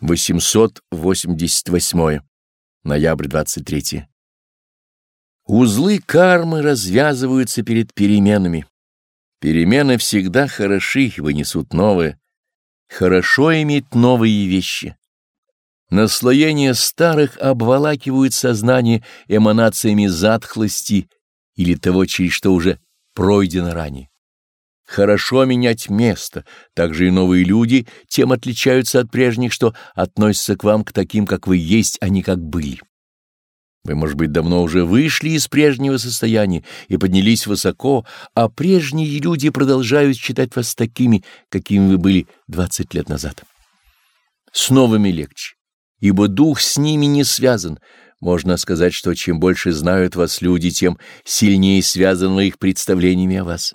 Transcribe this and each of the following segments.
888. Ноябрь 23. Узлы кармы развязываются перед переменами. Перемены всегда хороши, вынесут новые. Хорошо иметь новые вещи. Наслоения старых обволакивают сознание эманациями затхлости или того, через что уже пройдено ранее. Хорошо менять место, также и новые люди тем отличаются от прежних, что относятся к вам к таким, как вы есть, а не как были. Вы, может быть, давно уже вышли из прежнего состояния и поднялись высоко, а прежние люди продолжают считать вас такими, какими вы были двадцать лет назад. С новыми легче, ибо дух с ними не связан. Можно сказать, что чем больше знают вас люди, тем сильнее связаны их представлениями о вас.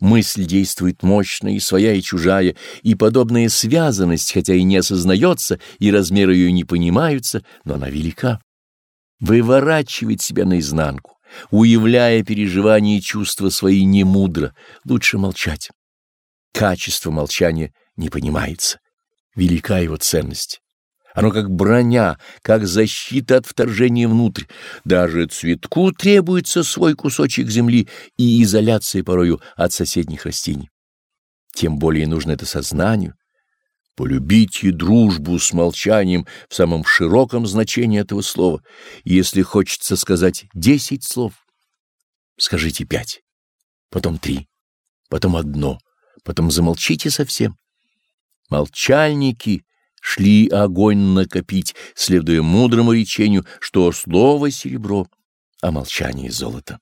Мысль действует мощно, и своя, и чужая, и подобная связанность, хотя и не осознается, и размеры ее не понимаются, но она велика. Выворачивает себя наизнанку, уявляя переживания и чувства свои немудро, лучше молчать. Качество молчания не понимается, велика его ценность. Оно как броня, как защита от вторжения внутрь. Даже цветку требуется свой кусочек земли и изоляция порою от соседних растений. Тем более нужно это сознанию. Полюбите дружбу с молчанием в самом широком значении этого слова. Если хочется сказать десять слов, скажите пять, потом три, потом одно, потом замолчите совсем. Молчальники шли огонь накопить, следуя мудрому речению, что слово — серебро, а молчание — золото.